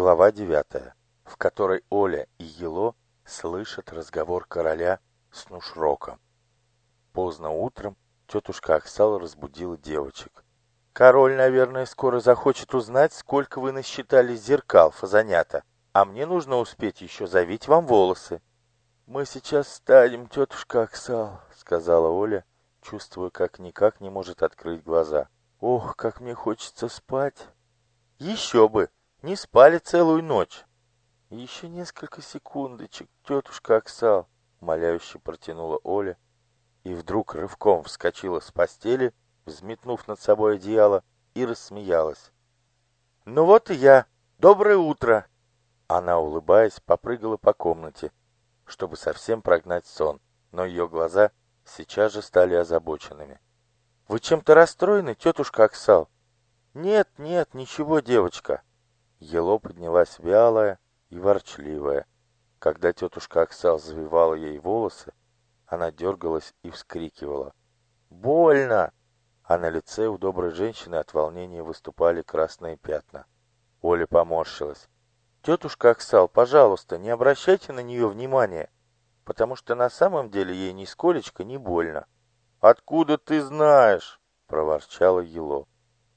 Глава девятая, в которой Оля и Ело слышат разговор короля с Нушроком. Поздно утром тетушка Оксала разбудила девочек. «Король, наверное, скоро захочет узнать, сколько вы насчитали зеркал, фазанята, а мне нужно успеть еще завить вам волосы». «Мы сейчас встанем, тетушка Оксал», — сказала Оля, чувствуя, как никак не может открыть глаза. «Ох, как мне хочется спать!» «Еще бы! Не спали целую ночь!» «Еще несколько секундочек, тетушка Оксал!» — умоляюще протянула Оля. И вдруг рывком вскочила с постели, взметнув над собой одеяло, и рассмеялась. «Ну вот и я! Доброе утро!» Она, улыбаясь, попрыгала по комнате, чтобы совсем прогнать сон, но ее глаза сейчас же стали озабоченными. «Вы чем-то расстроены, тетушка Оксал?» «Нет, нет, ничего, девочка». Ело поднялась вялая и ворчливая. Когда тетушка Оксал завивала ей волосы, она дергалась и вскрикивала. «Больно!» А на лице у доброй женщины от волнения выступали красные пятна. Оля поморщилась. «Тетушка Оксал, пожалуйста, не обращайте на нее внимания, потому что на самом деле ей нисколечко не больно». «Откуда ты знаешь?» — проворчала Ело.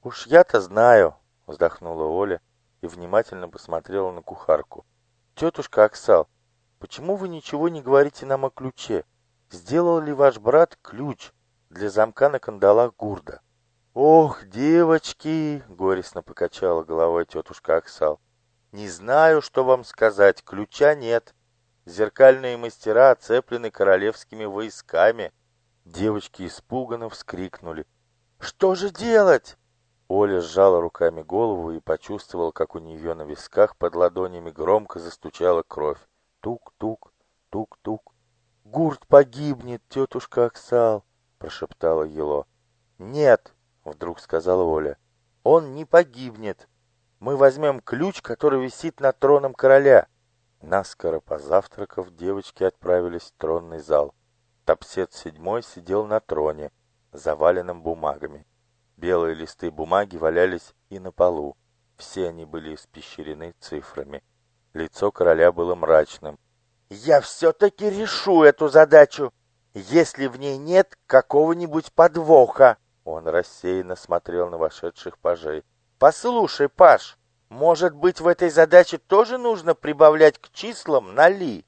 «Уж я-то знаю», — вздохнула Оля и внимательно посмотрела на кухарку. «Тетушка Оксал, почему вы ничего не говорите нам о ключе? Сделал ли ваш брат ключ для замка на кандалах гурда?» «Ох, девочки!» — горестно покачала головой тетушка Оксал. Не знаю, что вам сказать, ключа нет. Зеркальные мастера оцеплены королевскими войсками. Девочки испуганно вскрикнули. Что же делать? Оля сжала руками голову и почувствовала, как у нее на висках под ладонями громко застучала кровь. Тук-тук, тук-тук. «Гурт погибнет, тетушка Оксал!» — прошептала Ело. «Нет!» — вдруг сказала Оля. «Он не погибнет!» Мы возьмем ключ, который висит над троном короля. Наскоро позавтракав, девочки отправились в тронный зал. Топсет седьмой сидел на троне, заваленном бумагами. Белые листы бумаги валялись и на полу. Все они были испещрены цифрами. Лицо короля было мрачным. «Я все-таки решу эту задачу, если в ней нет какого-нибудь подвоха!» Он рассеянно смотрел на вошедших пажей. Послушай, Паш, может быть, в этой задаче тоже нужно прибавлять к числам на ли?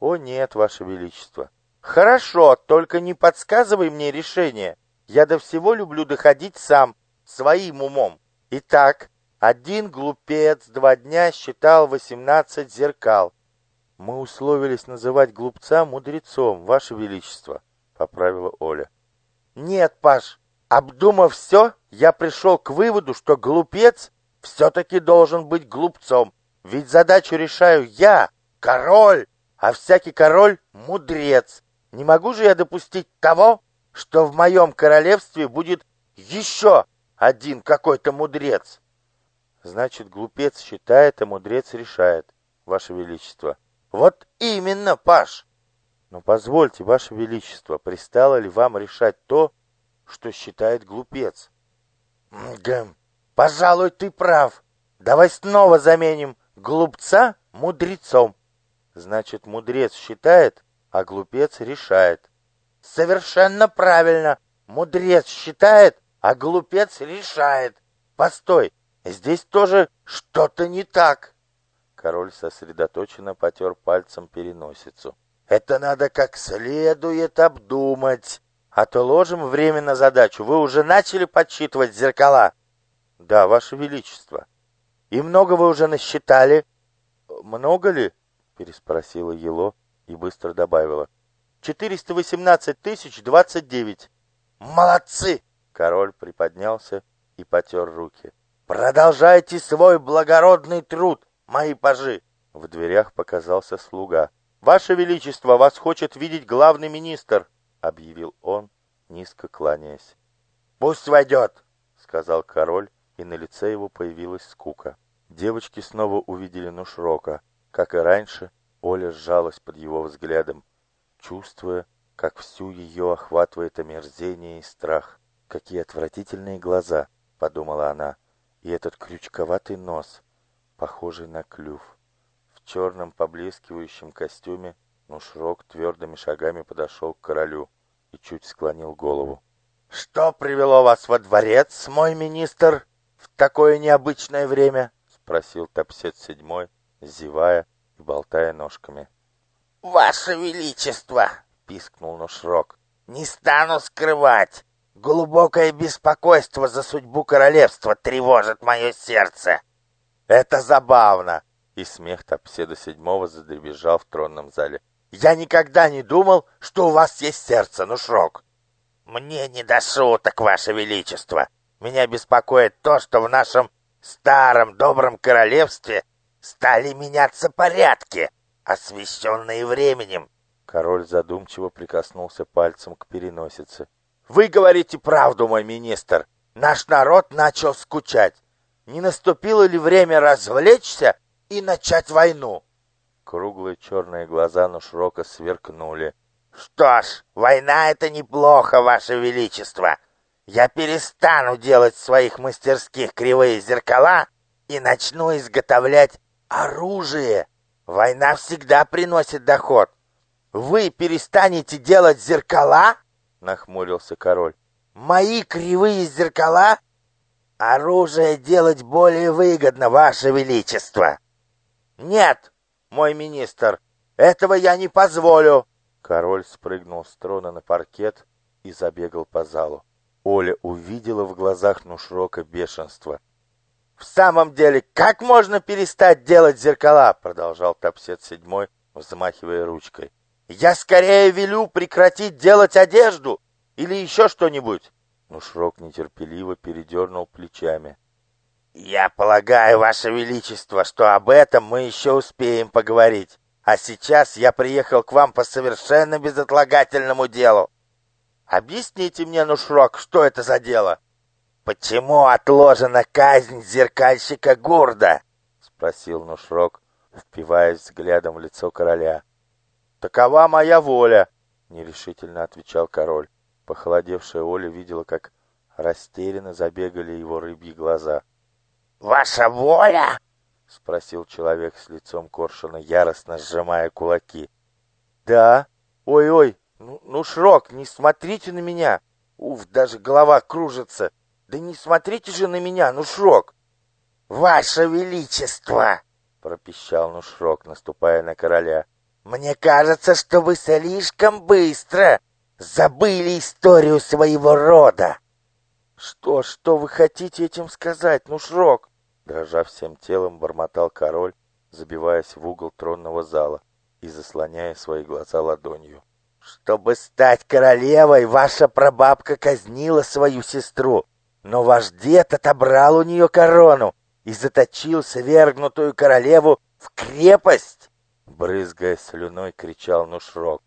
О нет, Ваше Величество. Хорошо, только не подсказывай мне решение. Я до всего люблю доходить сам, своим умом. Итак, один глупец два дня считал восемнадцать зеркал. Мы условились называть глупца мудрецом, Ваше Величество, поправила Оля. Нет, Паш, Обдумав все, я пришел к выводу, что глупец все-таки должен быть глупцом. Ведь задачу решаю я, король, а всякий король — мудрец. Не могу же я допустить того, что в моем королевстве будет еще один какой-то мудрец. Значит, глупец считает, а мудрец решает, Ваше Величество. Вот именно, Паш. Но позвольте, Ваше Величество, пристало ли вам решать то, что считает глупец. Гэм, пожалуй, ты прав. Давай снова заменим глупца мудрецом. Значит, мудрец считает, а глупец решает. Совершенно правильно. Мудрец считает, а глупец решает. Постой, здесь тоже что-то не так. Король сосредоточенно потер пальцем переносицу. Это надо как следует обдумать. А то ложим время на задачу. Вы уже начали подсчитывать зеркала? Да, Ваше Величество. И много вы уже насчитали? Много ли? Переспросила Ело и быстро добавила. 418 тысяч 29. Молодцы! Король приподнялся и потер руки. Продолжайте свой благородный труд, мои пажи. В дверях показался слуга. Ваше Величество, вас хочет видеть главный министр. — объявил он, низко кланяясь. «Пусть войдет!» — сказал король, и на лице его появилась скука. Девочки снова увидели Нушрока. Как и раньше, Оля сжалась под его взглядом, чувствуя, как всю ее охватывает омерзение и страх. «Какие отвратительные глаза!» — подумала она. «И этот крючковатый нос! похожий на клюв. В черном поблескивающем костюме Нушрок твердыми шагами подошел к королю и чуть склонил голову. «Что привело вас во дворец, мой министр, в такое необычное время?» — спросил Топсет седьмой, зевая и болтая ножками. «Ваше Величество!» — пискнул Нушрок. «Не стану скрывать. Глубокое беспокойство за судьбу королевства тревожит мое сердце». «Это забавно!» И смех Топседа седьмого задребезжал в тронном зале. «Я никогда не думал, что у вас есть сердце, Нушрок!» «Мне не до шуток, Ваше Величество. Меня беспокоит то, что в нашем старом добром королевстве стали меняться порядки, освещенные временем». Король задумчиво прикоснулся пальцем к переносице. «Вы говорите правду, мой министр. Наш народ начал скучать. Не наступило ли время развлечься и начать войну?» Круглые черные глаза Нушрока сверкнули. «Что ж, война — это неплохо, Ваше Величество. Я перестану делать в своих мастерских кривые зеркала и начну изготовлять оружие. Война всегда приносит доход. Вы перестанете делать зеркала?» — нахмурился король. «Мои кривые зеркала? Оружие делать более выгодно, Ваше Величество!» «Нет, мой министр, этого я не позволю!» Король спрыгнул с трона на паркет и забегал по залу. Оля увидела в глазах Нушрока бешенство. «В самом деле, как можно перестать делать зеркала?» Продолжал Топсет седьмой, взмахивая ручкой. «Я скорее велю прекратить делать одежду или еще что-нибудь!» Нушрок нетерпеливо передернул плечами. «Я полагаю, Ваше Величество, что об этом мы еще успеем поговорить. А сейчас я приехал к вам по совершенно безотлагательному делу. Объясните мне, Нушрок, что это за дело? Почему отложена казнь зеркальщика Гурда? Спросил Нушрок, впиваясь взглядом в лицо короля. Такова моя воля, нерешительно отвечал король. Похолодевшая Оля видела, как растерянно забегали его рыбьи глаза. «Ваша воля?» — спросил человек с лицом коршуна, яростно сжимая кулаки. «Да? Ой-ой, ну, ну, Шрок, не смотрите на меня! Уф, даже голова кружится! Да не смотрите же на меня, ну, Шрок!» «Ваше Величество!» — пропищал Нушрок, наступая на короля. «Мне кажется, что вы слишком быстро забыли историю своего рода!» «Что, что вы хотите этим сказать, Нушрок?» Дрожа всем телом, бормотал король, забиваясь в угол тронного зала и заслоняя свои глаза ладонью. «Чтобы стать королевой, ваша прабабка казнила свою сестру, но ваш дед отобрал у нее корону и заточил свергнутую королеву в крепость!» Брызгая слюной, кричал Нушрок.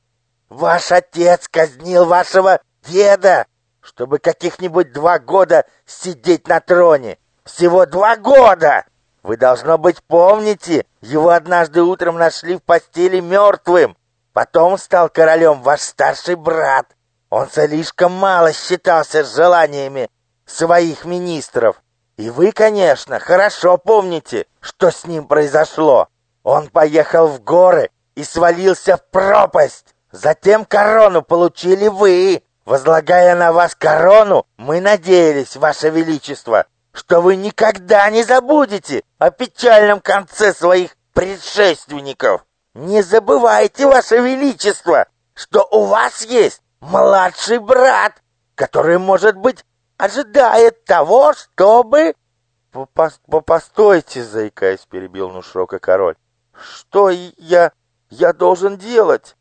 «Ваш отец казнил вашего деда, чтобы каких-нибудь два года сидеть на троне!» Всего два года! Вы, должно быть, помните, его однажды утром нашли в постели мертвым. Потом стал королем ваш старший брат. Он слишком мало считался с желаниями своих министров. И вы, конечно, хорошо помните, что с ним произошло. Он поехал в горы и свалился в пропасть. Затем корону получили вы. Возлагая на вас корону, мы надеялись, ваше величество, что вы никогда не забудете о печальном конце своих предшественников. Не забывайте, Ваше Величество, что у вас есть младший брат, который, может быть, ожидает того, чтобы... «Постойте, заикаясь, перебил Нушрока король. Что я... я должен делать?»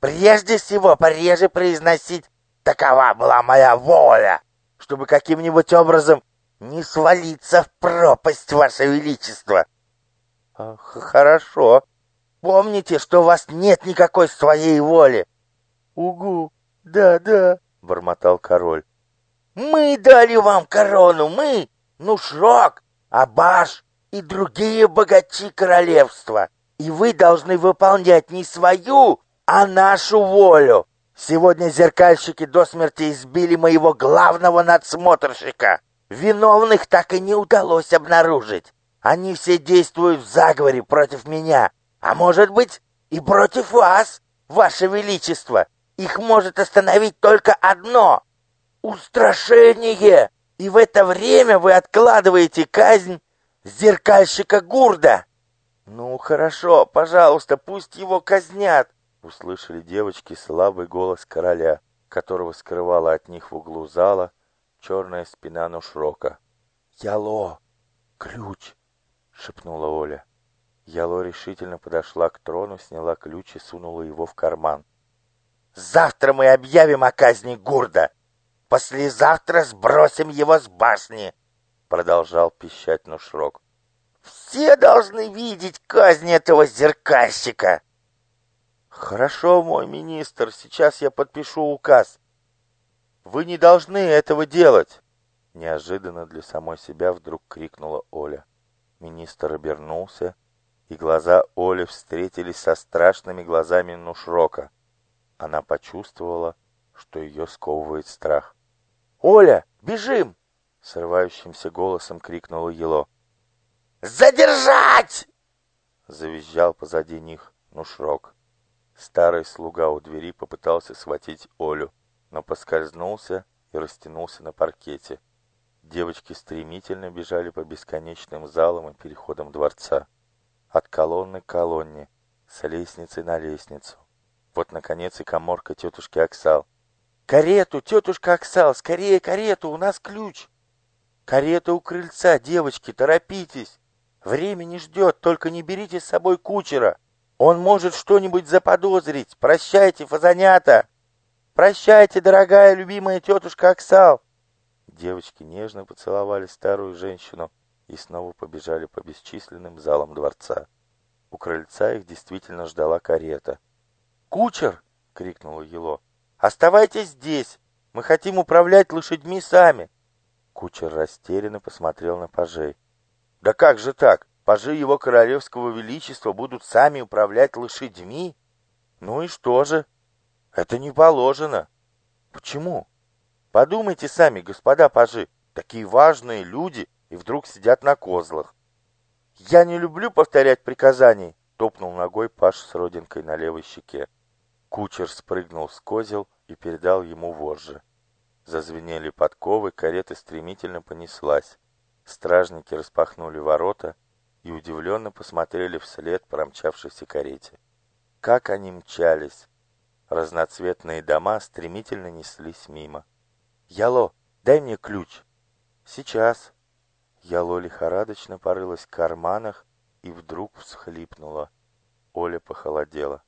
«Прежде всего, пореже произносить «такова была моя воля», чтобы каким-нибудь образом не свалиться в пропасть, Ваше Величество. Хорошо. Помните, что у вас нет никакой своей воли. Угу, да-да, бормотал король. Мы дали вам корону, мы, Нушрок, Абаш и другие богачи королевства. И вы должны выполнять не свою, а нашу волю. Сегодня зеркальщики до смерти избили моего главного надсмотрщика. Виновных так и не удалось обнаружить. Они все действуют в заговоре против меня, а может быть и против вас, ваше величество. Их может остановить только одно — устрашение. И в это время вы откладываете казнь зеркальщика Гурда. Ну, хорошо, пожалуйста, пусть его казнят. Услышали девочки слабый голос короля, которого скрывала от них в углу зала черная спина Нушрока. «Яло! Ключ!» — шепнула Оля. Яло решительно подошла к трону, сняла ключ и сунула его в карман. «Завтра мы объявим о казни Гурда! Послезавтра сбросим его с башни!» Продолжал пищать Нушрок. «Все должны видеть казнь этого зеркальщика!» «Хорошо, мой министр, сейчас я подпишу указ. Вы не должны этого делать!» Неожиданно для самой себя вдруг крикнула Оля. Министр обернулся, и глаза Оли встретились со страшными глазами Нушрока. Она почувствовала, что ее сковывает страх. «Оля, бежим!» — срывающимся голосом крикнула Ело. «Задержать!» — завизжал позади них Нушрок. Старый слуга у двери попытался схватить Олю, но поскользнулся и растянулся на паркете. Девочки стремительно бежали по бесконечным залам и переходам дворца. От колонны к колонне, с лестницы на лестницу. Вот, наконец, и коморка тетушки Оксал. «Карету, тетушка Оксал, скорее карету, у нас ключ!» «Карета у крыльца, девочки, торопитесь! Время не ждет, только не берите с собой кучера! Он может что-нибудь заподозрить! Прощайте, фазанята! Прощайте, дорогая любимая тетушка Оксал!» Девочки нежно поцеловали старую женщину и снова побежали по бесчисленным залам дворца. У крыльца их действительно ждала карета. «Кучер!» — крикнула Ело. «Оставайтесь здесь! Мы хотим управлять лошадьми сами!» Кучер растерянно посмотрел на пажей. «Да как же так? Пажи его королевского величества будут сами управлять лошадьми? Ну и что же? Это не положено. Почему? Подумайте сами, господа пажи, такие важные люди и вдруг сидят на козлах. Я не люблю повторять приказаний, топнул ногой паж с родинкой на левой щеке. Кучер спрыгнул с козел и передал ему вожжи. Зазвенели подковы, карета стремительно понеслась. Стражники распахнули ворота и удивленно посмотрели вслед промчавшейся карете. Как они мчались! Разноцветные дома стремительно неслись мимо. «Яло, дай мне ключ!» «Сейчас!» Яло лихорадочно порылась в карманах и вдруг всхлипнула. Оля похолодела.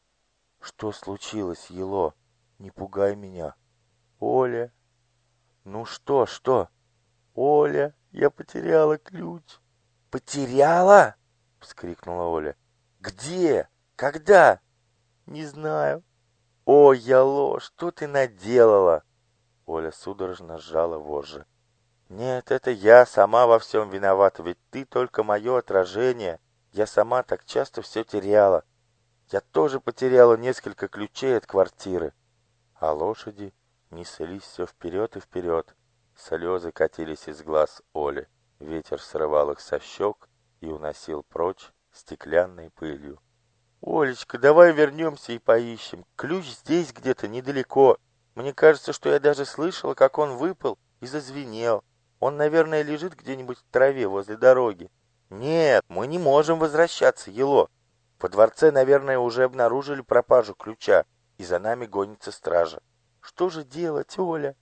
Что случилось, Ело? Не пугай меня. Оля. Ну что, что? Оля, я потеряла ключ. Потеряла? Вскрикнула Оля. Где? Когда? Не знаю. О, Яло, что ты наделала? Оля судорожно сжала вожжи. Нет, это я сама во всем виновата, ведь ты только мое отражение. Я сама так часто все теряла. Я тоже потеряла несколько ключей от квартиры. А лошади неслись все вперед и вперед. Слезы катились из глаз Оли. Ветер срывал их со щек и уносил прочь стеклянной пылью. «Олечка, давай вернемся и поищем. Ключ здесь где-то недалеко. Мне кажется, что я даже слышала, как он выпал и зазвенел. Он, наверное, лежит где-нибудь в траве возле дороги. Нет, мы не можем возвращаться, Ело. Во дворце, наверное, уже обнаружили пропажу ключа, и за нами гонится стража. Что же делать, Оля?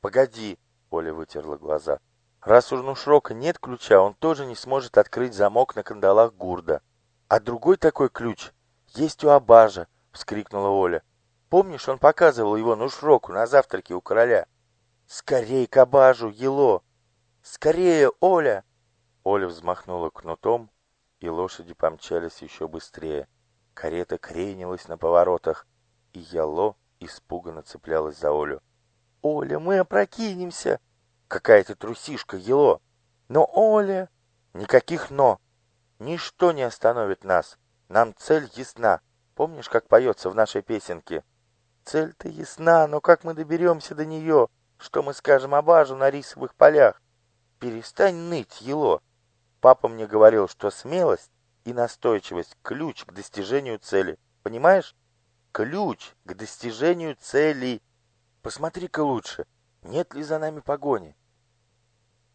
Погоди, Оля вытерла глаза. Раз у Нушрока нет ключа, он тоже не сможет открыть замок на кандалах Гурда. А другой такой ключ есть у Абажа, вскрикнула Оля. Помнишь, он показывал его Нушроку на завтраке у короля? Скорей к Абажу, Ело! Скорее, Оля! Оля взмахнула кнутом, и лошади помчались еще быстрее. Карета кренилась на поворотах, и Яло испуганно цеплялась за Олю. «Оля, мы опрокинемся!» «Какая ты трусишка, Ело!» «Но, Оля...» «Никаких «но!» «Ничто не остановит нас! Нам цель ясна! Помнишь, как поется в нашей песенке?» «Цель-то ясна, но как мы доберемся до нее? Что мы скажем об Ажу на рисовых полях?» «Перестань ныть, Ело!» Папа мне говорил, что смелость и настойчивость – ключ к достижению цели. Понимаешь? Ключ к достижению цели. Посмотри-ка лучше, нет ли за нами погони.